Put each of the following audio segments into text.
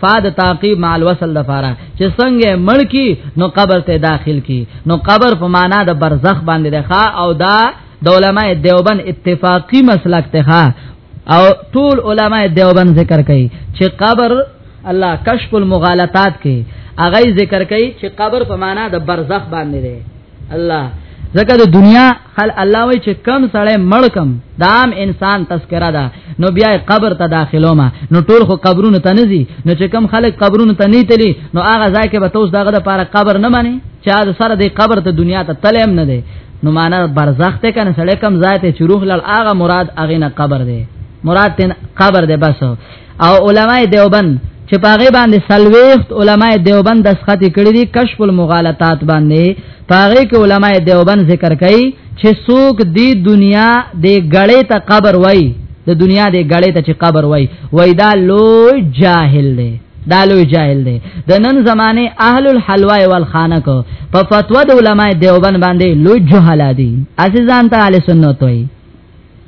فاد تعقیب مع الوصل لپاره چې څنګه ملکی نو قبر ته داخل کی نو قبر په معنا د برزخ باندې ده او دا د علماء دیوبند اتفاقی مسلک ته او ټول علماء دیوبند ذکر کوي چې قبر الله کشف المغالطات کې اغه ذکر کوي چې قبر په معنا د برزخ باندې ده الله ځکه د دنیا خل الله وای چې کم سړی مړ کم دام انسان تذکرہ ده نو بیا قبر ته داخلو ما نو ټول خو قبرونو ته نزي نو چې کم خلک قبرونو ته نه تلی نو هغه ځای کې به توس دغه د پاره قبر نه مانی چې دا سره د قبر ته دنیا ته تلم نه دی نو معنا برزخ ته کنه سړی کم ځای ته چروخ لړ هغه مراد هغه نه قبر دی مراد تن قبر دی بس او علماء دیوبند چې پاغه باندې سلويخت علماء دیوبند د سختي کړی دي کشف المغالطات باندې پاغه کې علماء دیوبند ذکر کوي چې څوک دی دنیا د غړې ته قبر وای د دنیا د غړې ته چې قبر وای وای دا لوی جاهل دی دا لوی جاهل دی د نن زمانه اهل الحلوا والخانه کو په فتوا د علماء دیوبند باندې لوی جهالا دي عزیزان ته اهل سنت وای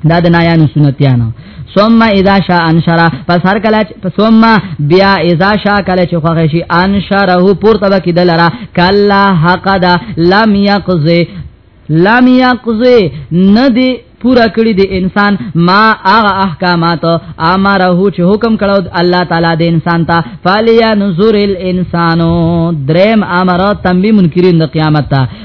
دا د نایانو سنتیانو ثم اذا شاء انشرا پس هر کله ثم بیا اذا شاء کله چې خوښ شي انشره پورته وکي دلرا کلا حق دا لم يقضي لم يقضي ندي پورا کړی دی انسان ما هغه احکامات امره چې حکم کړو الله تعالی د انسان ته فالیا نذور الانسانو دریم امر تنبیه منکرین د قیامت ته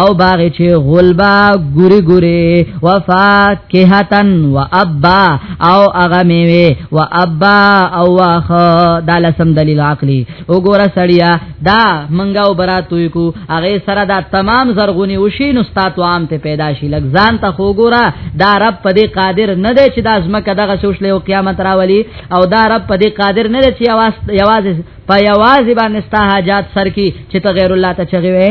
او باغ چې غلبا ګوري ګوري وفاکهتن وابا او اغه میوه وابا او واخ دا لسم دلیل عقلی وګوره سړیا دا منګاو براتوي کو اغه سره دا تمام زرغونی وشي نو ستاتو عام ته پیدا شي لګزان ته وګوره دا رب په دې قادر نه دی چې دا زمکه دغه سوچلې او قیامت راولي او دا رب په دې قادر نه دی چې یواز یواز په یواز باندې ستا حاجات سر کی چې ته غیر الله ته چغوي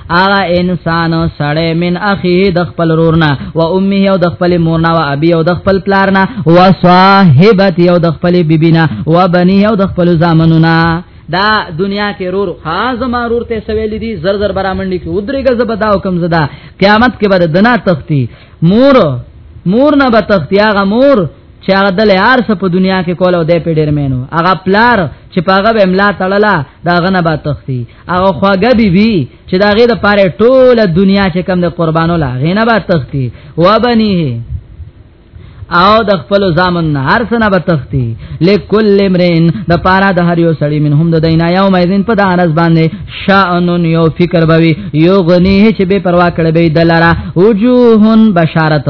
اغه انسان سړی من اخیه د خپل رورنا و امه او د خپل مورنا و ابي او د خپل پلارنا و صاحبت او د خپل بیبینا و بنی او د خپل زامنونا دا دنیا کې رور خاص ما رور ته سویل دي زر زر برامنډي کې ودرېګه زبدا حکم زدا قیامت کې بر دنا تختی مور مور نه به تختی هغه مور چې هغه د لار څخه په دنیا کې کول او د پیډر مینو هغه پلار چې پاغه به املا تړلا دا غنه به تختی او خواګه بی بی چې دا غي د پاره ټوله دنیا چې کم د قربانو لا غینه با تختی و بنیه او د خپل زامن هر سنه به تختی لکل امرین د پارا د هر یو سړی من هم د دینا یوم ایذن په دانس باندې شانن یو فکر بوي یو غنی چې به پروا کړی به دلارا وجوهن بشارت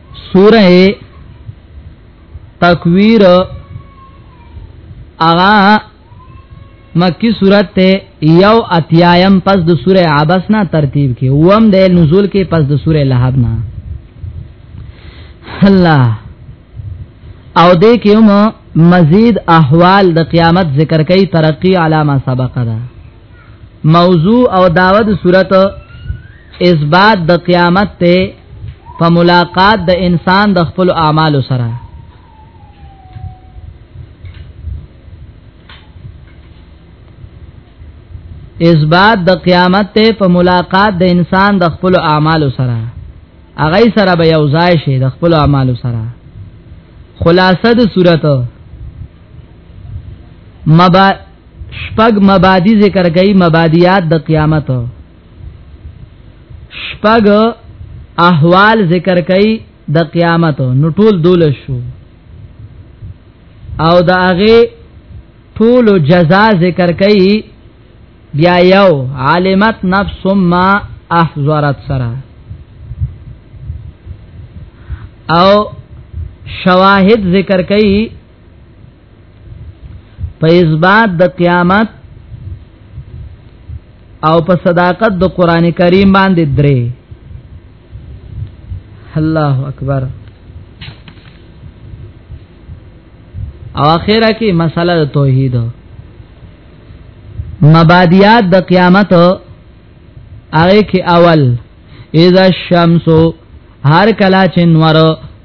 سوره تکویر اغا مکی صورت ته یو اتیایم پس د سوره عبس نه ترتیب کې وم د نزول کې پس د سوره لهب نه الله او دې کې مزید احوال د قیامت ذکر کوي ترقی علامه سبق ده موضوع او داود صورت اثبات د قیامت ته په ملاقات د انسان د خپل اعمال سره اثبات د قیامت ته په ملاقات د انسان د خپل اعمال سره اغه سره به یو ځای شي د خپل اعمال سره خلاصه د صورت مبا شپږ مبادی ذکر کړي مبادیات د قیامت شپږ احوال ذکر کړي د قیامت نو ټول دول شو او د هغه ټول جزاء ذکر کړي بیا یو عالمت نفس ما احذرت سره او شواهد ذکر کړي په اثبات د قیامت او په صداقت د قران کریم باندې درې الله اکبر او اخره کې مسله د توحید مبادیات د قیامت هغه کې اول اذا الشمس هر کلا چې نور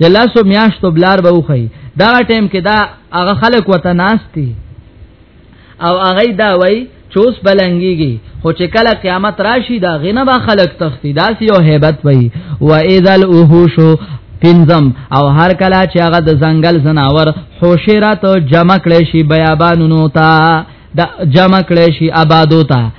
د لاسو میاشتو بلار به وخی دا ټیم کې دا هغه خلک وته ناشتي او هغه دا وای چوس بلنګيږي خو چې کله قیامت راشي دا غنه به خلق تختی دا سی او hebat وای و اذا الوحوش پنزم او هر کله چې هغه د ځنګل زناور حوشرات جمع کړي شي بیابانونو ته د جمع کړي شي آبادو ته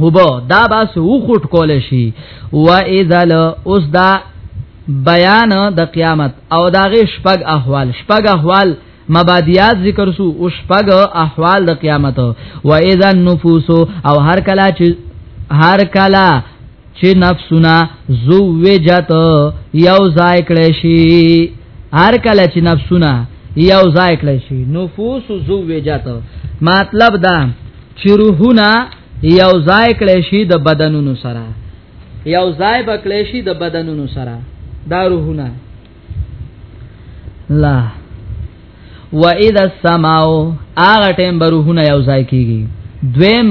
وبو دا باس او خټ کول شي و اذل اوس دا بیان د قیامت او دا غي شپږ احوال شپږ احوال مبادیات ذکر سو او شپږ احوال د قیامت و اذا النفوس او هر کلا چې هر کلا چې نفسونه زوجت یو ځای کړي شي هر کلا چې نفسونه یو ځای کړي شي نفوس زوجت مطلب دا چې روحونه یو ځای کړي شي د بدنونو سره یو ځای بکړي شي د بدنونو سره دا روحونه لا و اذا السماء اغه ټیم بروحونه یو ځای کیږي دویم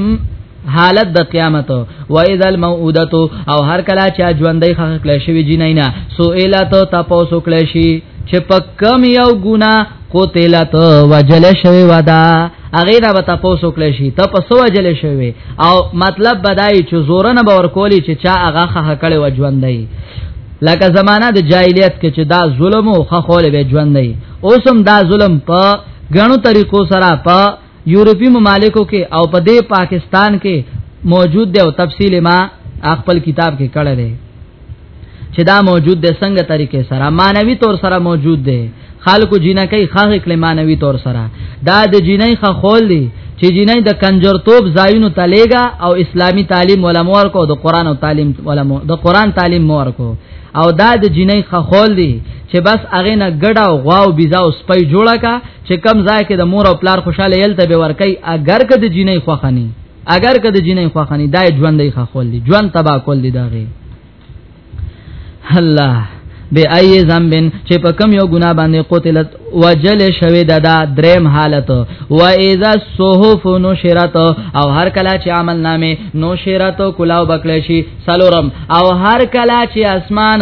حالت د قیامت و اذا الموعوده او هر کله چې ژوندۍ خخ کله شي جنینا سو اله ته تاسو کله شي چې پکم یو ګنا قتلت وجل شوی ودا اغه دا به تاسو کله شي ته په سو وجل شوی او مطلب بدای چې زورنه باور کولی چې چا هغه خه کړي و ژوندۍ لکه زمانہ د جاهلیت کې چې دا ظلم او خه خول به ژوندۍ اوسم دا ظلم په غنو طریقو سره په یورپی ممالکو کې او په دې پاکستان کې موجود دی او تفصیل ما خپل کتاب کې کړی دی چې دا موجود دی څنګه طریقې سره مانوي تور سره موجود دی خلکو جنکې خغه کله مانوي تور سره دا د جنې خ خول دی چې جنې د کنجرتوب زایونو تلېګا او اسلامی تعلیم ولمور کو د قران او تعلیم ولمو د قران تعلیم مور کو او دا د جنې خ خول دی چې بس اغه نه ګډا او غواو بيزا او سپي جوړه کا چې کم ځای کې د مور او پلار خوشاله یل ته به ورکي اگر که د جینې خوخني اگر که د جینې خوخني دای ژوندې خخول دي ژوند تبا کول دي داغه الله به ای ذنبن چې په کم یو ګنا باندې قتلت وجل شوی د دا دریم حالت و اذا صحف نشرت او هر کله چې عمل نامه نشرت کلاو بکلی شي سلورم او هر کله چې اسمان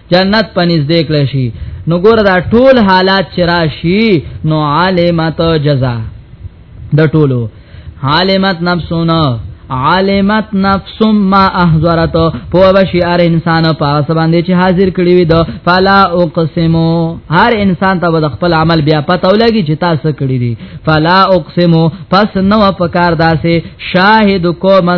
جنت پنځ دې کړی شي نو ګور دا ټول حالات چې راشي نو عالمت جزا د ټولو عالمت نفسونه عالمت نفس ما احضرت په وشي ار انسان په اس باندې چې حاضر کړی وي د فلا اقسم هر انسان ته د خپل عمل بیا پته ولګي چې تاسو کړی دي فلا اقسم پس نو په کار داسې شاهد کومه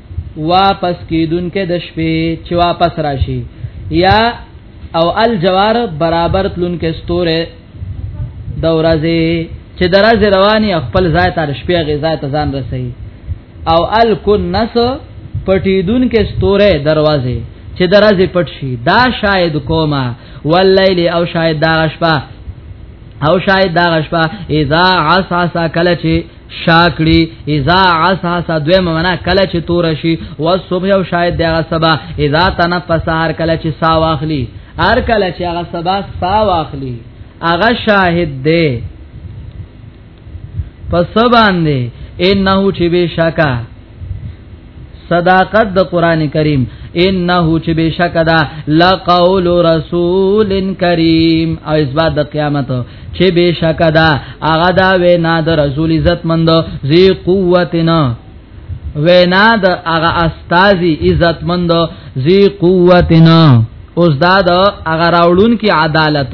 واپس کیدونکې د شپې چې واپس راشي یا او الجوار برابر تلونکې ستوره د ورځې چې درځه رواني خپل ځای تر شپې غذا ته ځان رسي او الکنس پټیدون کې ستوره دروازه چې درځه پټ شي دا شاید کوما واللیل او شاید دا شپه او شاید دا شپه اذا عسعس کله چې شاکړي اذا عساس دوی ممنا کله چې تور شي او صبح او شاید دغه سبا اذا تنفس هر کله چې سا واخلي هر کله چې هغه سبا سا واخلي هغه شاهد دی پس باندې انه چې بشکا صداقت د قران کریم انه چې بشک دا لقول رسول کریم او اسباد د قیامت چې بشک دا هغه دا وینا د رسول عزت مند زی قوتنا وینا د هغه استاذي عزت مند زی قوتنا اوس دا د هغه راولون کې عدالت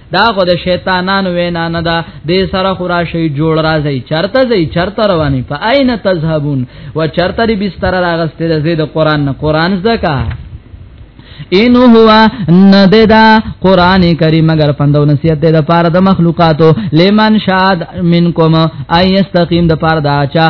دا خو د شیطانانو وینا نه ده د سره خورا شی جوړ راځي چرته زی چرته رواني په عین تذهبون و چرته ری بستر راغسته د زید قران نه قران زکا ان هو نددا قران کریم مگر پندو نصیحت دې د پاره د مخلوقاتو لمن شاد منکم ايستقیم د پاره دا چا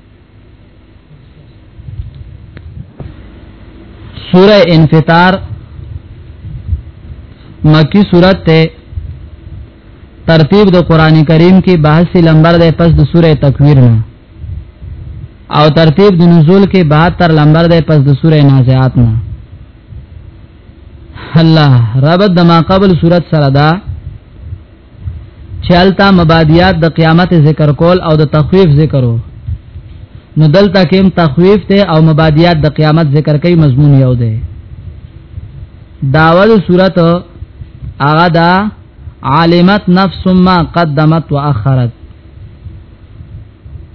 سوره انفطار مکی سورت ته ترتیب د قران کریم کې 82 لمبر ده پس د سوره تکویر نه او ترتیب د نزول کې 72 لمبر ده پس د سوره نازعات نه الله رب د ما قبل صورت سره ده چالتا مبادیات د قیامت ذکر کول او د تخویف ذکرو نو دلته کوم تخویف ته او مبادیات د قیامت ذکر کوي مضمون یو دی داول صورت هغه دا عالمت نفس ما قدمت واخرت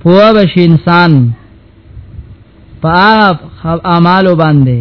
پوه بش انسان په اعمالو باندې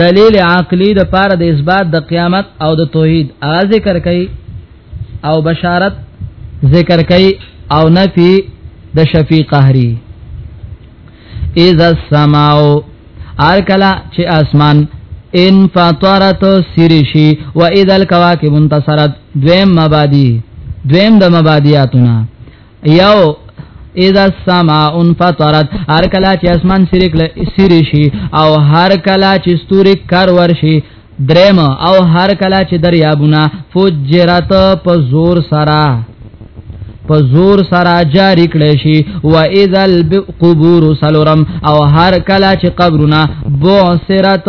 دلیل عقلی د پاره د اثبات د قیامت او د توحید ا ذکر کوي او بشارت ذکر کوي او نفي د شفیع قهری اذا السماء ار کلا چې اسمان ان فطرت سرشی و اذا الكواكب انتصرت دویم مبادی دویم د مبادیاتنا یو اذا السماء انفطرت هر کلا چې اسمان سریک سری شي او هر کلا چې ستوري کار ورشي درم او هر کلا چې دریابونه فجرت په زور سره په زور سره جاری کړي شي و اذا القبور سلورم او هر کلا چې قبرونه بو سرت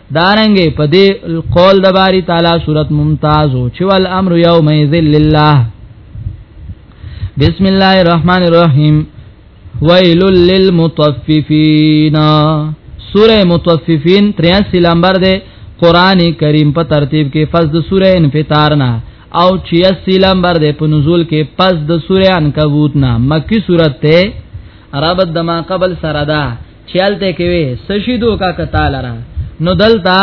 دارنګې په دې قول د باری تعالی صورت ممتاز او چې ول امر یوم یذل لله بسم الله الرحمن الرحیم ویل للمطففین سوره مطففین 83 نمبر ده قران کریم په ترتیب کې فز د سوره انفطار نه او 86 نمبر ده په نزول کې پس د سوره عنکبوت نه مکی سورته عربت دما قبل سره ده چالتہ کوي سشیدو کا کتال را نو دلتا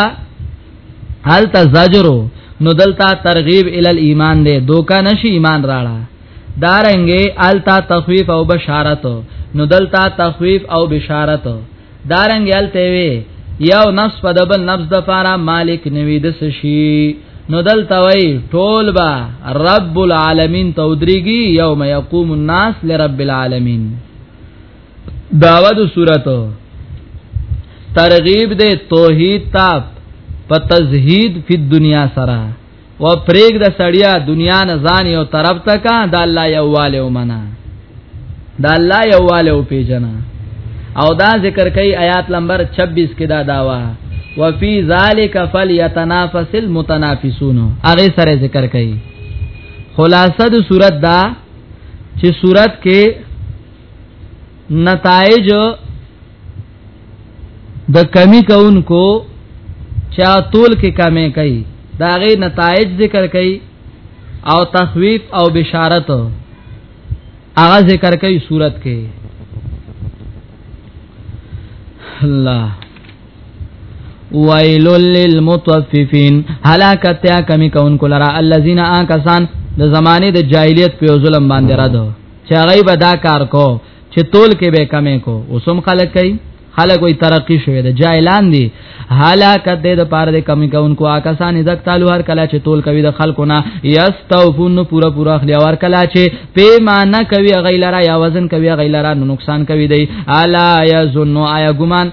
حال تا زجرو نو دلتا ترغیب ال ایمان دے دوکا نشی ایمان راړه دارنګي التا تخویف او بشارت نو دلتا تخویف او بشارت دارنګي الته وی یو نفس په دبل نفس د پاره مالک نوی د سشي نو دلته وی ټول با رب العالمین تودریږي یوم یقوم الناس لرب العالمین داوا د صورت ترغیب دې توحید تا په تزهید په دنیا سره و پرېګ د سړیا دنیا نه ځان یو طرف ته کا د الله یواله ومنه د الله یواله او پیجنا او دا ذکر کوي آیات نمبر 26 کې دا داوا وفي ذالک فلیتنافس المتنافسون هغه سره ذکر کوي خلاصه د صورت دا چې صورت کې نتایج د کمی کونکو چا تول کې کمی کوي دا غي نتایج ذکر کوي او تخویف او بشارت هغه ذکر کوي صورت کې الله ویل للمطففین هلاکت یا کمی کون کولرا الذین آکسان د زمانه د جاهلیت په ظلم باندې را دو چې هغه به دا کار کو چې تول کې به کمې کو اوسم خلک کوي خلک وي ترقی شوې ده جاهلان دي هلاکت دې د پاره د کمی کونکو آکسان عزت تعالی هر کله چې تول کوي د خلکو نه یستوفون پورا پورا خلی ور کله چې پیمانه کوي غیلرا یا وزن کوي غیلرا نو نقصان کوي دی الا یظن آیا ګمان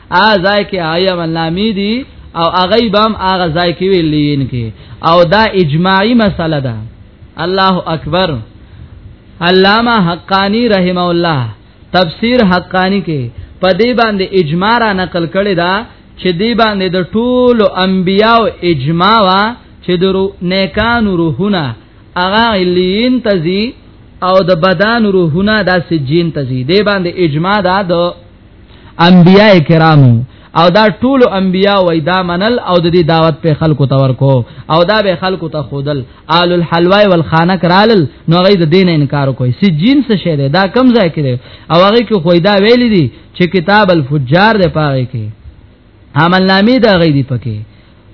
ا ځای کې آیا ونامی دي او هغه بام هغه ځای کې ویلین کې او دا اجماعي مسله ده الله اکبر علامہ حقانی رحم الله تفسیر حقانی کې په دې باندې اجماع را نقل کړي دا چې دې باندې د ټولو انبیاو اجماع وا چې درو نیکانو روحونه اغا الین تزی او د بدن روحونه د سجین تزی دې باندې اجماع دا د انبیاء کرام او دا ټول انبیا وای دا منل او د دې دعوت په خلکو تور کو او دا به خلکو ته خودل آل الحلوا والخانه کرال نو غي د دین انکار کوي سی جنس شه ده دا کم ځای کړي او هغه کې خو دا ویل دي چې کتاب الفجار ده پاره کې عمل نامې دا غي دي پکې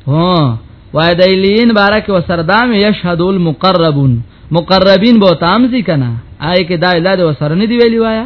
هو وای د الین بارک و سردام یشهد المقربون مقربین به تامزی کنا آی کې دا الله د وسرنی دی ویلی وایا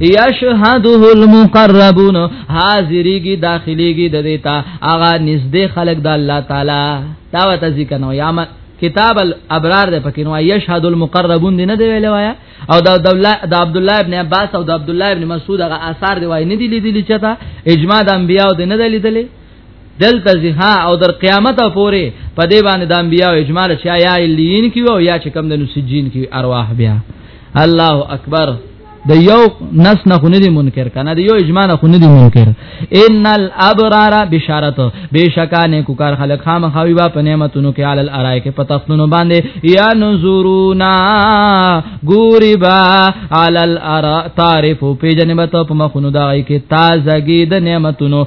یشهده المقربون حاضریږي داخليږي د دیتا اغا نږدې خلق د الله تعالی دا وته ذکر نو یا کتاب الابرار ده پکې نو یشهد المقربون دی نه دی ویل وایا او د عبد الله د عبد الله ابن عباس او د عبد الله ابن مسعود هغه آثار دی وای نه دی لیدلی چتا اجماع د انبیاء دی نه دی لیدلی دلته زها او در قیامت پورې په دې باندې د انبیاء اجمال چې یا الین کې او یا چې کم د نسجین کې ارواح بیا الله اکبر د یو نس نه خونه دي منکر کنه د یو اجماع نه خونه دي منکر ان الابرار بشارت بشکانه کو کار خلق خام خوي با په نعمتونو کې علل ارای کې پتختونو باندې یا نزورونا ګوري با علل ارا تعرف په جنبت په مخونو دای کې تازګي د نعمتونو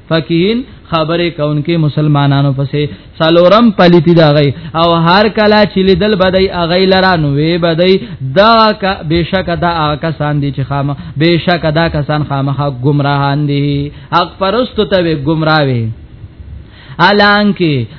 فقیهین خبره کونکي مسلمانانو پسې سالورم پلیتی دا غي او هر کله چې لیدل بدای اغی لرا نو وی بدای دا کا بشک دا کسان دي چې خامه بشک دا کسان خامه گمراهان دي حق پرست ته گمراوي الان کې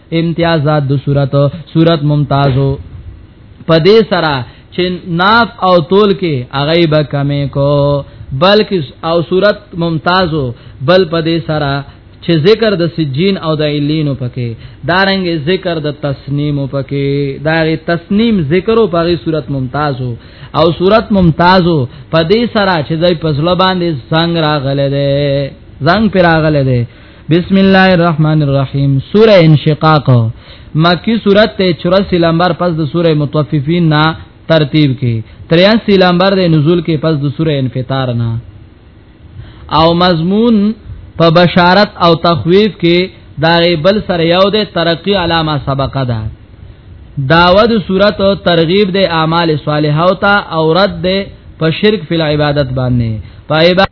امتیازات د صورت صورت ممتازو پدې سره چې ناف او تول کې هغه به کمې کو بلکې او صورت ممتازو بل پدې سره چې ذکر د سجین او د علینو پکې دارنګ ذکر د تسنیم پکې دا تسنیم ذکر او پغی صورت ممتازو او صورت ممتازو پدې سره چې د پزله باندې څنګه راغله ده زنګ پر راغله ده بسم الله الرحمن الرحیم سوره انشقاق مکی سوره ته 84 لمبر پس د سوره متوففین نا ترتیب کې 83 لمبر د نزول کې پس د سوره انفطار نا او مضمون په بشارت او تخویف کې دا بل سره یو د ترقی علامه سبقه ده داود صورت او ترغیب د اعمال صالحه او تا او رد د په شرک فی العبادت باندې په عبادت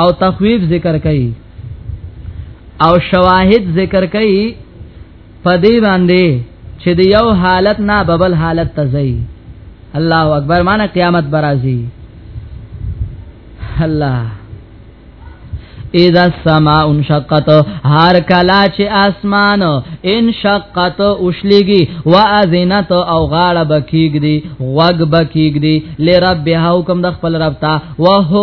او تخویف ذکر کوي او شواهد ذکر کوي په دې باندې چې د یو حالت نه ببل حالت ته ځي الله اکبر معنا قیامت برازي الله اذا السماء انشقت هر کلا چې اسمان انشقت اوشلېږي واذنت او غاړه بکیګ دی وغ بکیګ دی لرب حکم د خپل رب ته وهو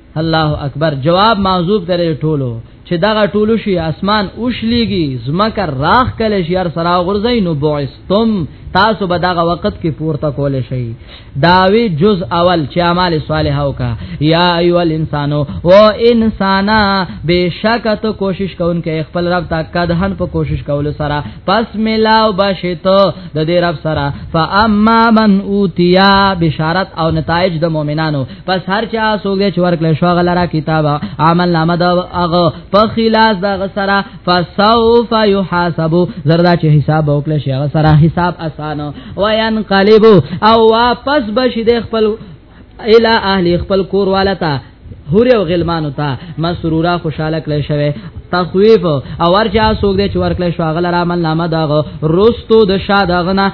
الله اکبر جواب معذوب ترې ټولو چې دغه ټولو شي اسمان اوشليږي زمکه راخ کله شي هر سرا غرزي نو بعثتم تاسو به دغه وخت کې پورته کول شي داوی جز اول چې اعمال صالحه وکا یا ایو الانسانو او انسانا بشکت کوشش کوونکې خپل رب تا کدهن په کوشش کول سره پس ملاو بشیت د دې رب سره فاما من اوتیا بشارت او نتایج د مؤمنانو پس هر چا سوګ دې چور کله شو غلرا کتاب عمل نامه دا هغه په خلاص دا غسرا فسوف يحاسب زردا چې حساب او کله شي غسرا حساب اسانه وينقلب او واپس بشي د خپل الى اهل خپل کور والتا هوري او غلمانو ته مسرورا خوشاله کړی شوی تخویف او ورچا سوګ دې چور کړی شو غل را عمل نامه داغه رستو د شادغنا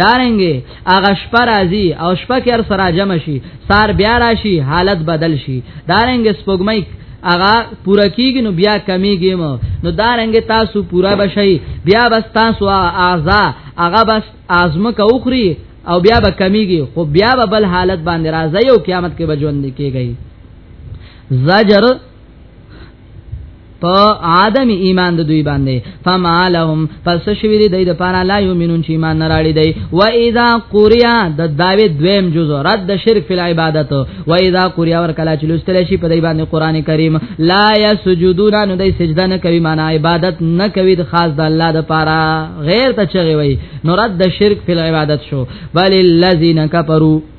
دارنګي هغه شپه راځي او شپه کې هر سره جمع شي سار بیا راشي حالت بدل شي دارنګي سپوږمۍ اغا پورا کیږي نو بیا کمیږي مو نو دا رنګ تاسو پورا بشي بیا بس تاسو اعضا اغا بس ازمه کوخري او بیا به کمیږي خو بیا به بل حالت باندې راځي او قیامت کې به ژوند کیږي زجر په ادم ایمان د دوی باندې فما لهم پس شوی دی د پاره لا یمنون چې ایمان نه راړي دی و اذا قریا د داوی دویم جز رد د شرک فی العبادت و اذا قریا ور کلا چې لستل شي په دې باندې قران کریم لا یسجدون نو دای سجده نه کوي معنا عبادت نه کوي د خاص د الله د پاره غیر ته چغي وي نو رد د شرک فی العبادت شو بل الذین کفروا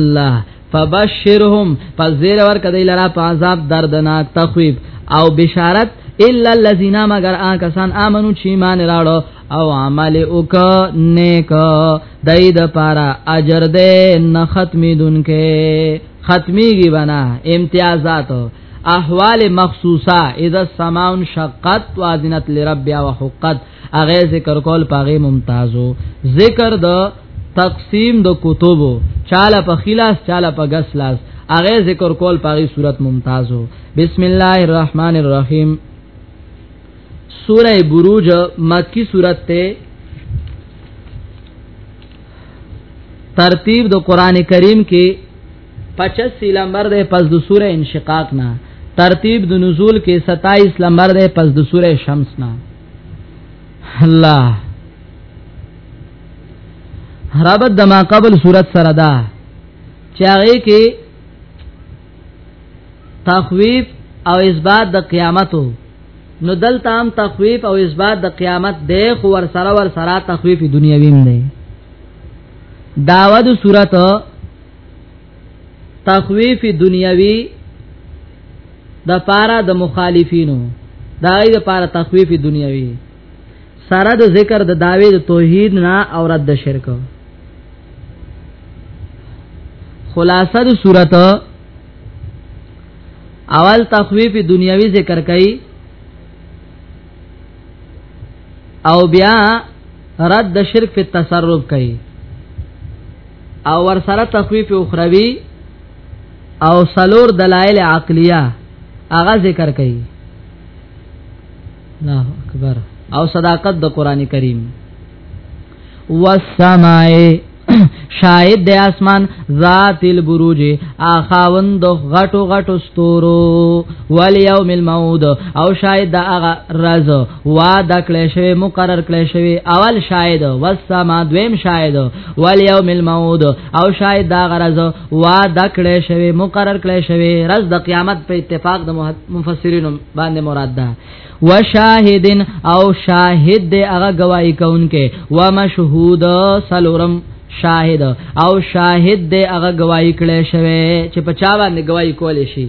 الله فبشرهم پس زیر ور کدی لرا په عذاب دردناک تخویب او بشارت الا الذين مگر آ کسان امنو چې مان راړو او عمل وک نیک دای د پارا اجر دې نه ختمې دونکې ختميږي بنا امتیازات احوال مخصوصه اذا السماء شقت واذنت لربها وحقت هغه ذکر کول پاغه ممتازو ذکر د تقسیم د کتبو چاله په خلاص چاله په غس لاس هغه ذکر کول پاغي صورت ممتازو بسم الله الرحمن الرحیم سوره بروج مکی سورت ته ترتیب د قران کریم کې 85 لمبر ده پس د سوره انشقاق نه ترتیب د نزول کې 27 لمبر ده پس د سوره شمس نه الله ربط د ما قبل صورت سره ده چې هغه کې تخویف او اثبات د قیامتو نو دلته هم تخویف او اثبات د قیامت دی خو ور سره ور سره تخویف دنیوي هم دی داوود صورت تخویف دنیوي د پاره د مخالفینو دا ای د پاره تخویف دنیوي سره د ذکر د داوی د توحید نه او رد د شرک خلاصه د صورت اول تخویف دنیوي ذکر کړي او بیا رد د شرک په تصرف کړي او ور سره تخویف اخروی او سلور دلائل عقلیه هغه ذکر کړي الله اکبر او صداقت د قران کریم والسماء شاید د اسمان ذات البروج اخاوند غټو غټو ستورو والیوم الموعود او شاید د اغه راز وا د کله شوی مقرر کله شوی اول شاید والسما دویم شاید والیوم الموعود او شاید دا غرض وعده کړی شوی مقرر کړی شوی رز د قیامت په اتفاق د مفسرین باندې مراد ده وشاهدن او شاهد د هغه گواہی کونکي ومشهود سلورم شاهد او شاهد د هغه گواہی کړی شوی چې په چا باندې گواہی کول شي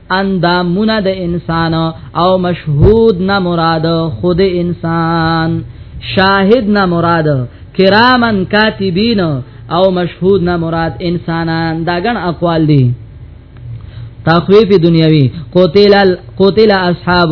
اندامونه د انسان او مشهود نه مراد خود انسان شاهد نه مراد کرامن کاتبین او مشهود نه مراد انسانان دا ګن اقوال دي تخویف دنیوي قتل قتل اصحاب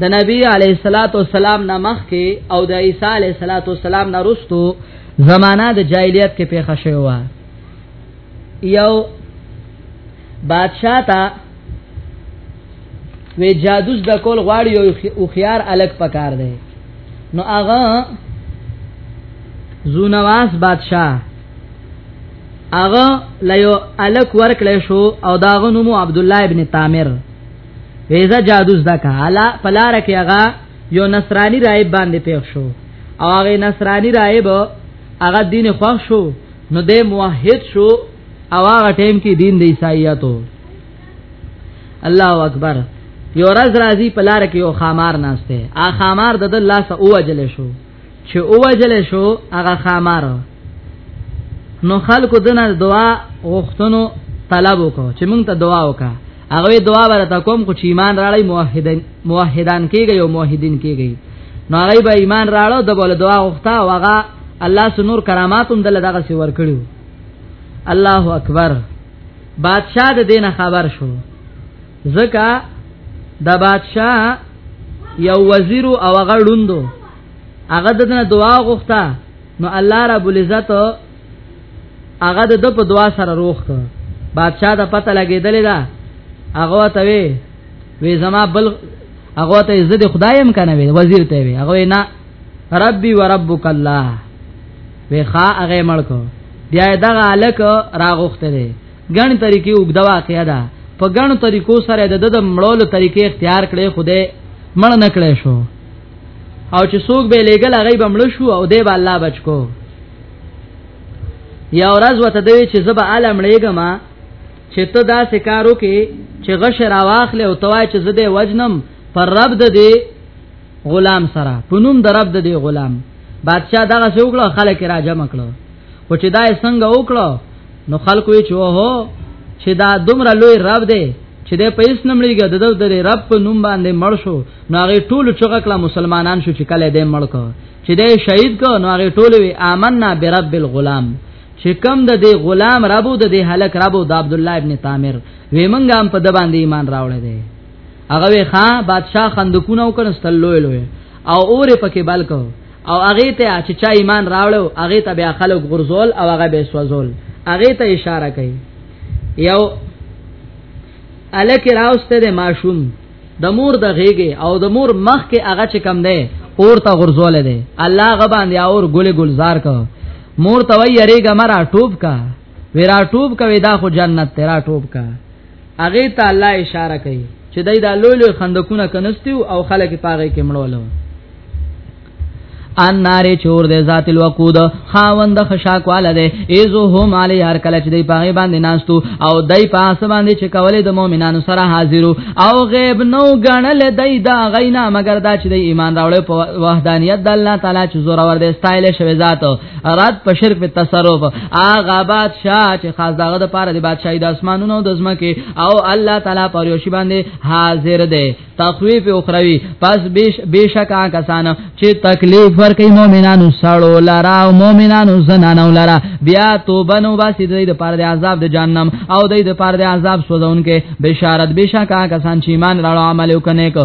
د نبی علی صلوات و سلام نه مخ کې او د عیسی علی صلوات و سلام نه رستو زمانہ د جاهلیت کې پیښه شوی و یو بادشاہ تا وی جادوز د کول غواړي او خيار الګ پکار دی نو هغه زونواس بادشاہ هغه لایو الک ورکړې شو او داغه نوم عبد الله ابن تامر ویزا جادو زده کا الا پلار کې هغه یو نصرانی راهب باندې پیښ شو او هغه نصرانی راهب هغه دین خوښ شو نو د موحد شو او هغه ټیم کې دین د عیسایتو الله اکبر یو راز راځي پلار کې یو خامار ناشته ا خامار د الله سره اوجل شو چې او وجل شو هغه خامار نو خلکو دنه دعا غوښتنو طلب وکړو چې مونږ ته دعا وکا هغه دعا ورته کوم خو چې ایمان راړی موحدین موحدان کېږي او موحدین کېږي نو هغه به ایمان راړو د بوله دعا وخته او هغه الله سنور کراماتم دل دغه سی ور کړو الله اکبر بادشاہ د دینه خبر شو زکا د بادشاہ یو وزیر او هغه ړوندو هغه دنه دعا غوښته نو الله رب العزت هغه د په دعا سره روخ ک بادشاہ د پته لګیدل دا هغه ته وی وی زما بل هغه ته عزت خدایم کنه وی وزیر ته وی هغه نه ربي وربک الله وی خا هغه مړکو بیا دغه الک راغوخته دی ګڼ طریقې وګدا واقعیا ده په ګڼ طریقو سره د د مړولو طریقې اختیار کړي خوده مړ نه کړي شو او چې څوک به لګل هغه به مړ شو او دی به الله بچ کو یا ورځ وته دی چې زب عالم لګم چې ته دا سکارو کې چې غش را واخلې او توای چې زده وجنم پر رب د دې غلام سره پنوم د رب د دې غلام بادشاہ دغه څوکړه خلک را جمع کړو او چې دا څنګه وکړو نو خلکو یې چوه هو چې دا دومره لوی رب دی چې د پیس نمړیګه د د رب په نوم باندې مړ شو نو هغه ټول چغه کړه مسلمانان شو چې کله دې مړ کو چې دې شهید کو نو هغه ټول وی آمنا برب الغلام چې کم د دې غلام ربو د دې هلک ربو د عبد الله ابن تامر وی منګ هم په د باندې ایمان راوړل دی هغه وی خان بادشاہ خندقونه وکړستل لوی لوی او اور پکې بل کو او هغه ته چې چا ایمان راوړو هغه ته بیا خلک غرزول او هغه به سوزول هغه ته اشاره کوي یو الک راوسته د ماشوم د مور د غیږه او د مور مخ کې هغه چې کم ده اور ته غرزول دي الله غبان یا اور ګل گلزار کو مور ته وی یریګه مرا ټوب کا ویرا ټوب کا ودا خو جنت تیرا ټوب کا هغه ته الله اشاره کوي چې دای دا لوی لوی خندقونه کنستي او خلک پاغه کې مړولو ان ناره چور دے ذات الوقود خاوند خشاک والا دے ایزو هم علی هر کله چې دی پاغه باندې ناستو او دای پاس باندې چې کولې د مؤمنانو سره حاضرو او غیب نو غنل دای دا غینا مگر دا چې دی ایمان راوړ په وحدانیت د الله تعالی چې زور ور دے استایل شوی ذات رات په شرک په تصرف اغه بادشاہ چې خاص داغه د پاره د بادشاہي د اسمانونو او د زمکه او الله تعالی پر یوشي باندې حاضر دی تخویف اخروی پس بیش بیشک کسان چې تکلیف ورکړي مؤمنانو سړو لرا او مؤمنانو زنانو لرا بیا توبه نو باسي د دې پر د عذاب د جهنم او د دې پر د عذاب سوزونکو بشارت بشکا کسان چې ایمان راړو عمل وکنه کو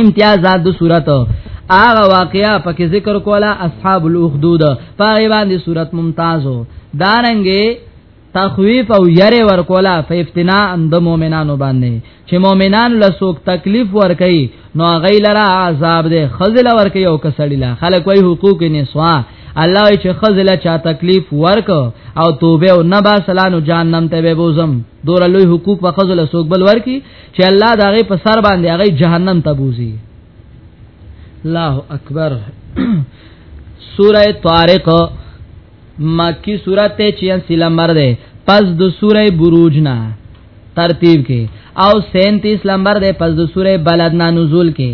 امتیازات د صورت هغه واقعیا پکې ذکر کولا اصحاب الاخدود په باندې صورت ممتازو دارنګې تخویف او یری ور کولا په افتنا اند مؤمنانو باندې چې مؤمنان له سوک تکلیف ور کوي نو غیلرا عذاب دې خزل ور کوي او کسړی لا خلک وای حقوق نه سوا الله چې خزل چا تکلیف ورک او توبه او نبا سلانو جهنم ته به بوزم دور لوی حقوق په خزل سوک بل ورکی چې الله دا غي په سر باندې هغه جهنم ته بوزي الله اکبر سوره طارق مکی سوره ته چې سلام مر ده پس د سوره بروج نه ترتیب کې او 37 نمبر ده پس د سوره بلد نه نزول کې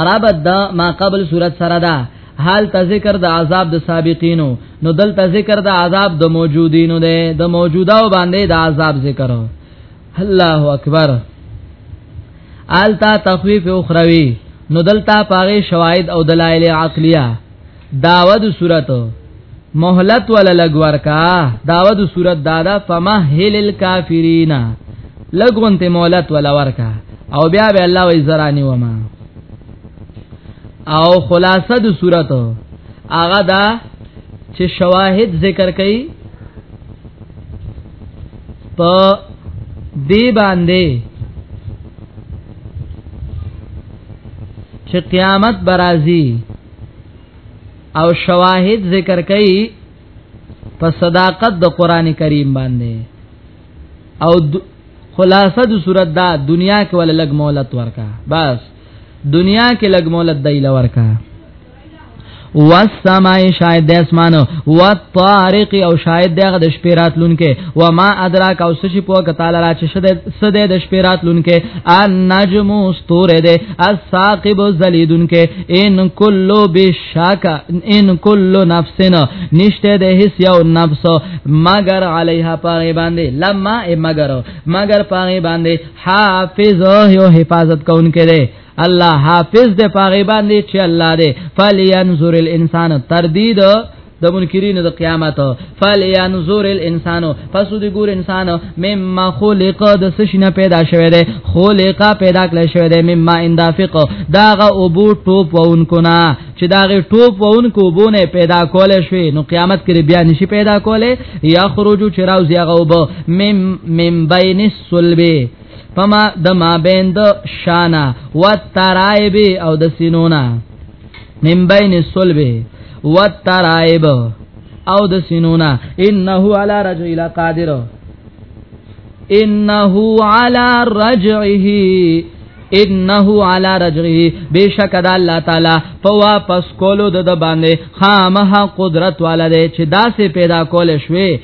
عربت دا ما قبل سوره سره ده حال ته ذکر د عذاب د سابقینو نو دلته ذکر د عذاب د موجودینو ده د موجوده باندې د عذاب ذکر الله اکبر آلتا تخویف اخروی نو دلتا پاغه شواهد او دلایل عقلیه داود صورت مهلت ولا لګور کا داود صورت دادا فمهل الکافرین لګون ته مهلت ولا ورکا او بیا به الله وی زرانی وما او خلاصه د صورت هغه دا چې شواهد ذکر کړي په دې باندې چې قیامت برازي او شواهد ذکر کړي په صداقت د قران کریم باندې او خلاصه د صورت دا دنیا کې ول لګ مولت ورکا بس دنیا کې لګ مولت دی لورکا والسماء شاهد د اسمان او طارق او شاهد دغه د شپې راتلونکې و ما ادراک او سشي په کتاله را چې شده سده د شپې راتلونکې ان نجم استور ده الساقب زلیدونکې ان کلو بشاک ان کلو نفسنا نشته د هیڅ یو نفس مگر علیها پاره باندې لما مگر مگر پاره باندې حافظ یو حفاظت کوونکې ده الله حافظ د پاغه باندې چې الله دې فلینظر الانسان تردید د منکرین د قیامت فلینظر الانسان پس دی ګور انسان مما خلق د سشنه پیدا شوه دی خلق پیدا کړی شوه دی مما اندافق داغه ابو ټوپ وونکو نا چې داغه ټوپ وونکو بونه پیدا کول شي نو قیامت کې بیا نشي پیدا کوله یا خروج چراوز یغه وب مم مم بین الصلبه پما د ما بین د شانا و ترایب او د سینونا من بین الصلب و ترایب او د سینونا انه علی رجل قادر انه علی رجعه انه علی رجعه بشک د الله تعالی په واپس کولو د باندې خامه قدرت والده چې داسې پیدا کول شوي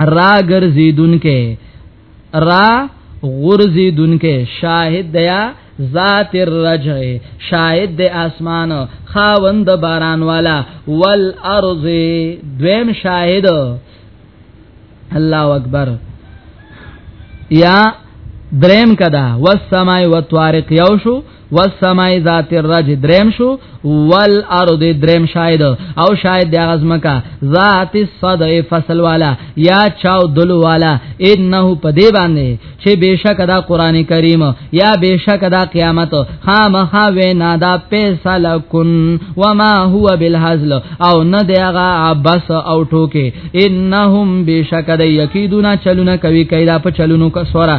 را ګرځیدون کې را غرزیدون کې شاهد دیا ذات الرجع شاهد د اسمان خاوند باران والا والارض دویم شاهد الله اکبر یا دریم کدا والسماء والطارق یو شو والسماء ذات الرج دریم شو والارض دریم شاهد او شاهد د غزمکا ذات الصدع فصل والا یا چاو دل والا انه په دی باندې چې بشک دا قران کریم یا بشک دا قیامت خامخا وینا دا پیسل کن وما هو بالهزل او نه دی هغه عبس او ټوکه انهم بشک د یکیدونا چلونه کوي کیدا په چلونو کا سورا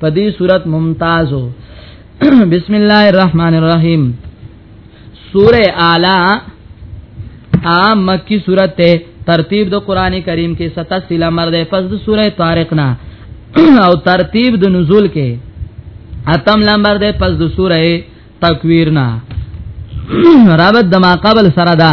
په دې صورت ممتازو بسم الله الرحمن الرحیم سوره اعلی عام مکی سوره ته ترتیب د قران کریم کې 87 لمر ده پس د سوره طارق نه او ترتیب د نزول کې اتم لمر ده پس د سوره تکویر نه رابط دما قبل سره ده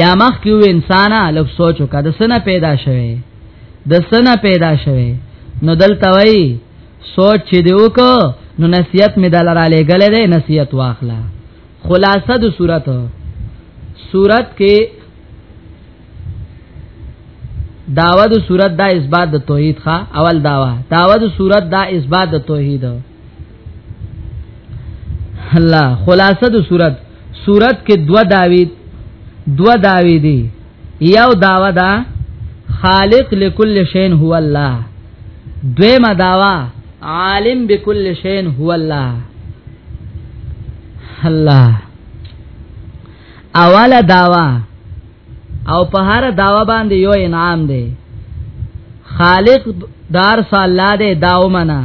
یا مخ کیو انسان لږ سوچ وکړه د سنه پیدا شوه د سنه پیدا شوه نو دلته وای سوچ چې دی وک نو نصیحت می دل را لګل دی نصیحت واخلا خلاصه د صورت صورت کې داوا د صورت دا اثبات د توحید ښا اول داوا داوا د صورت دا اثبات د توحید الله خلاصه د صورت صورت کې دو داوی دو داوی دی یو داوا دا خالق لكل شین هو الله دویمه داوا عالم بكل شین هو الله الله اوله داوا او په هر داوا باندې یو انعام دی خالق دار صالح دې داو منا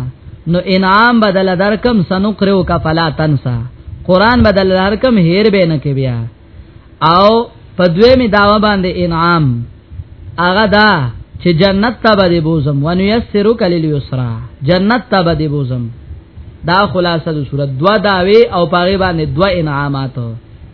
نو انعام بدل درکم سنقرو کا فلا تنسا قران بدل درکم هیر به نه کې بیا او په دوی می داوا باندې انعام هغه دا چې جنت ته به بوزم ونو یسرو کلیل یسرا جنت ته به بوزم دا خلاصه د صورت دوا داوی او پاغه باندې دوا انعامات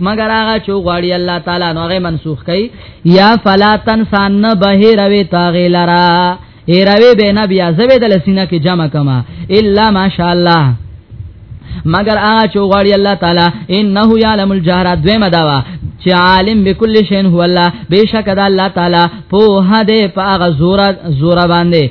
مگر هغه چې غواړي الله تعالی نو هغه منسوخ کوي یا فلا تنسان نه بهیر وی تاغی لرا ایروی به نه بیا زوی د لسینه کې جمع کما الا ماشاء الله مگر هغه چې غواړي الله تعالی انه یعلم الجهر دویمه داوا چې عالم بكل شین هو الله بشک د الله تعالی په هده په هغه زور زور باندې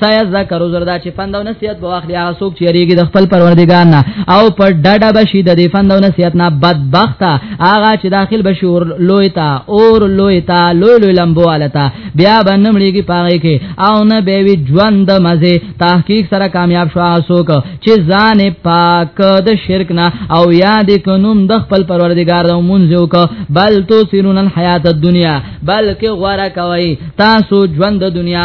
سایه ذکر زردا چې فند او نصیحت به واخلي هغه څوک چې ریګي د خپل پروردګار نه او پر ډډه بشي د دې فند او نصیحت نه بدبخته هغه چې داخل بشي اور لوی تا اور لوی تا لوی لوی لمبو علتا بیا بنمړيږي پاره کې او نه به وی ژوند مزه تحقیق سره کامیاب شو څوک چې ځان پاک د شرک نه او یاد کنوم د خپل پروردګار د مونږو کو بل تو سرون الحیات الدنیا بلکې غواره کوي تاسو ژوند د دنیا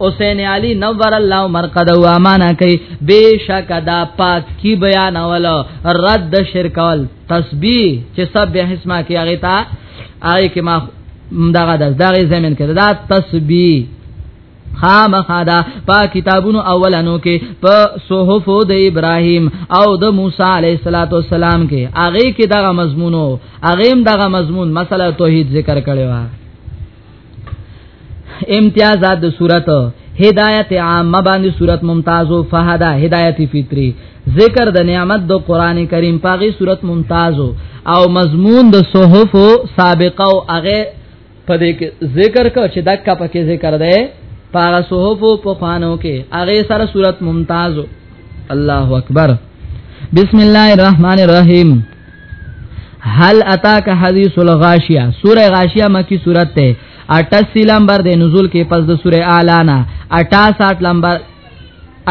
حسین علی نور الله مرقد او امانه کوي بشک دا پاک کی بیان ول رد شرک ول تسبیح چې سب به اسما کې هغه تا هغه کې ما دغه د دغه زمين کې دا تسبیح خامخا دا په کتابونو اولانو کې په صحف د ابراهیم او د موسی علیه الصلاۃ والسلام کې هغه کې دغه مضمونو هغه هم دغه مضمون مسله توحید ذکر کړي و امتیازات د صورت هدایت عامه باندې صورت ممتازو فهدا هدایت فطری ذکر د نعمت د قران کریم پاغي صورت ممتازو او مضمون د صحف سابقه او هغه په دې کې ذکر کو چې دکا پکې ذکر ده پاغه صحف په خوانو کې هغه سره صورت ممتازو الله اکبر بسم الله الرحمن الرحیم هل اتاک حدیث الغاشیه سوره غاشیه مکی سورت ته 88 لمبر د نزول کې پس د سوره اعلی نه 68 لمبر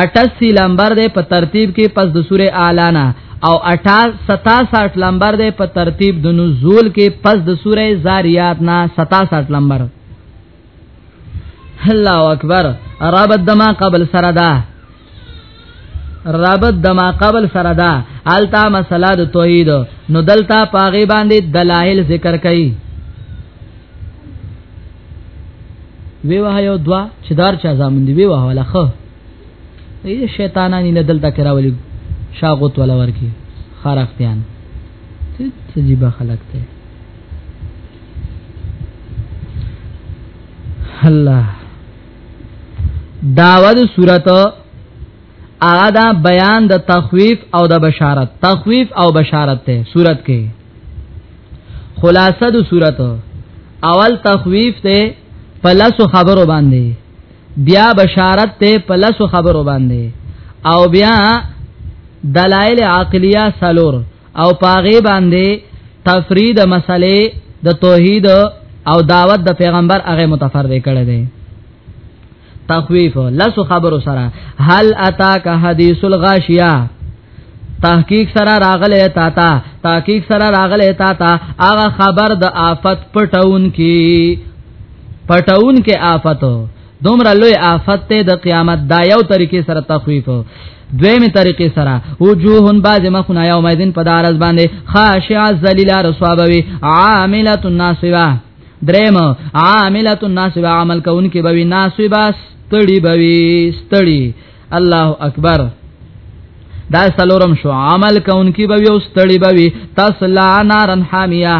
88 لمبر د په ترتیب کې پس د سوره اعلی نه او 67 لمبر د په ترتیب د نزول کې پس د سوره زاریات نه 67 لمبر الله اکبر رابط دما قبل سره ده رابط دما قبل سره ده التا مسله د توحید نو دلتا پاغي باندې دلایل ذکر کړي وی وه یو دوا چې دار چا زامن دی وی وه ولا خو ای شیطانانی نه دلته کراولی شاغوت ولا ورکی خارختیان ته عجیب خلک ته الله داود صورت اغا دا بیان د تخویف او د بشارت تخویف او بشارت ته صورت کې خلاصه د صورت اول تخویف ته پلس خبرو باندې بیا بشارت ته پلس خبرو باندې او بیا دلائل عقلیه سلور او پاغه باندې تفرید مسلې د توحید او دعوت د پیغمبر هغه متفرد کړي دي تخویف لس خبرو سره هل اتاک حدیث الغاشیه تحقیق سره راغله تا تا تحقیق سره راغله تا تا هغه خبر د آفت پټون کی پټون کې آفت دومره لوی آفت ته د قیامت دا یو طریقې سره تخویف دویمه طریقې سره وجوهن باز مخنا یوم الدین په دارز باندې خاشع ذلیل رسوابوی عامله الناصبه دریم عامله الناصبه عمل کوونکې بوي ناصبه ستړي بوي ستړي الله اکبر دا سلورم شو عمل کوونکې بوي او ستړي بوي تاسو لا نارن حامیه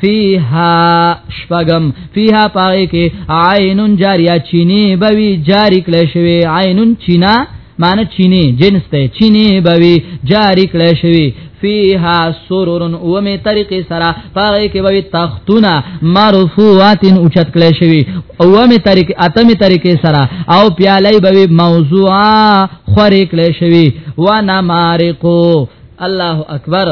فیها شپغم فیها پای کې عینن جاریه چینه بوي جاری کله شوی عینن چینا مان چینه جنس ته چینه بوي جاری کله شوی فیها سرورن او می طریقې سره پاره کې به تختونه مرفوعاتن اوچت کړي شوی او می طریقې اتمه طریقې سره او پیالې به موضوعا خورې کړي شوی و نمارقو الله اکبر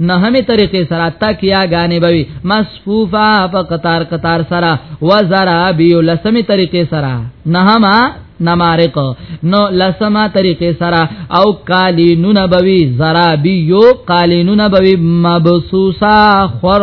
نه همې طریقې سره تکیا غانې بوي مصفوفا په قطار قطار سره وزرا بیو لسمې طریقې سره نه ما نمارق نو لسما طریقې سره او قالینون بوي زرا بیو قالینون بوي مبسوسا خور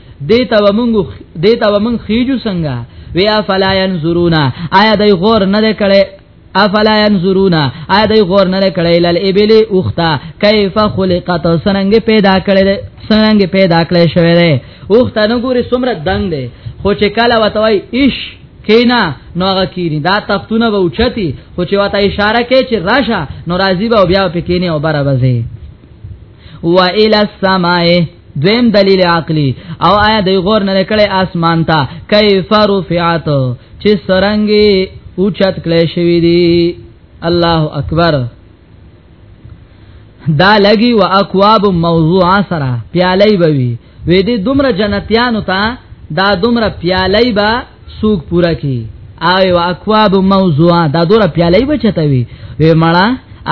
دیتا و مونږ دیتا و مونږ خېجو څنګه ویا فلا ينظرون آیا دای غور نه کړي افلا ينظرون آیا دای غور نه کړي لال ابل اوختا کیف خلقت سننګ پیدا کړي سننګ پیدا کړي شوی دی اوختا نو ګوري سمره دنګ دی خو چې کله وتوي ایش کینا نو هغه کینی دا تختونه به اوچتی خو چې وته اشاره کوي چې راشه نو راضی به بیا پکینی او برابر و الى السماء دویم دلیل عقلی او آیا دی غور نه کړي اسمان ته کیف رفعت چې سرنګي اوچت کله شوی دی الله اکبر دا لګي واکواب موضوع سره پیالي بوي وې دې دومره جنتیانو ته دا دومره پیالای با سوق پورا کی آی وا اکواب موضوع دا دومره پیالای بچته وی وې مړه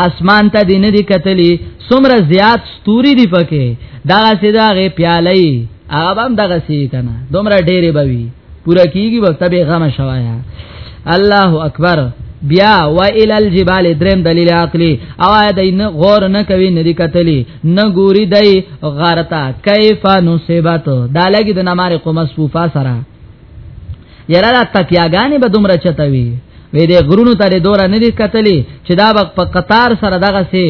اسمان ته دین دي کتلی سمره زیات ستوري دی پکې دا سیدا غي پیالای هغه هم دغه سی کنه دومره ډېرې بوي پورا کیږي بس تبه غم شوایا الله اکبر بیا و ال الجبال درم دلیل عقلی او دای نه غور نه کوي نه دی کتلی نه ګوري دای غارتا کیف نصیبت دا لګي د نمار قوم صوفا سره یرا د تکیاګانی به دومره چتوي وې د غرونو ته دوره نه دی کتلی چې دا په قطار سره دغه سي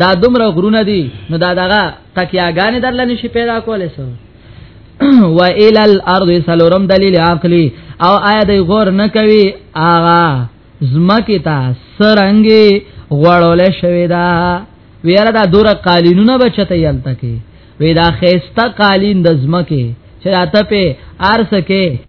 دا دومره غرونه دي نو دا دغه تکیاګانی درل نشي پیدا کولای سو و الى الارض سلورم دلیل عقلی او آیا دی غور نه کوي آغا زمکه تا سرنګي غړول شوی دا ویره دا دوره قالینونه بچته یل تکي وی دا خيسته قالین د زمکه چې راته په ارس کې